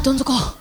どん底。